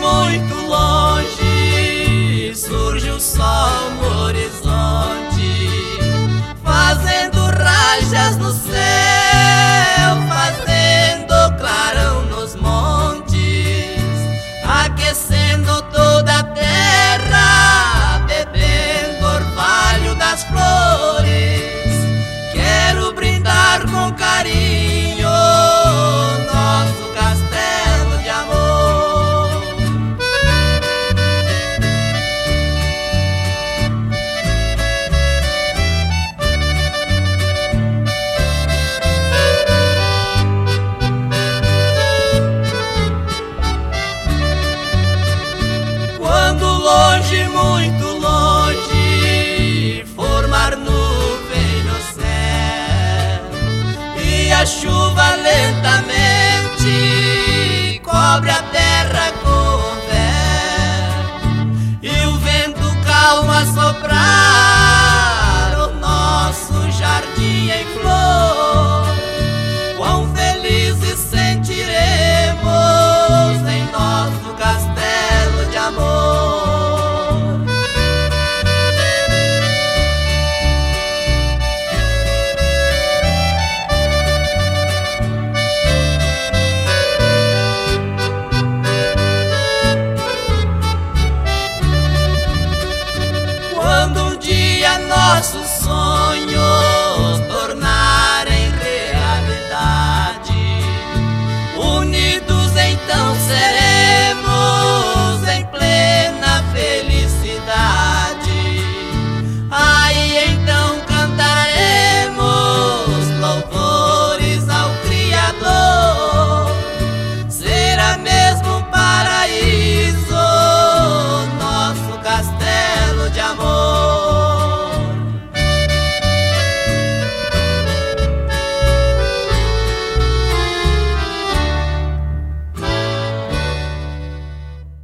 muito longe surge o sol no horizonte, fazendo rajas no céu, fazendo clarão nos montes, aquecendo toda a terra, bebendo orvalho das flores. Quero brindar com carinho. a chuva lentamente, cobre a terra com o e o vento calma soprar o nosso jardim em flor. nossos sonhos tornarem realidade. Unidos então seremos em plena felicidade. Aí então cantaremos louvores ao Criador. Será mesmo um paraíso, nosso castelo de amor.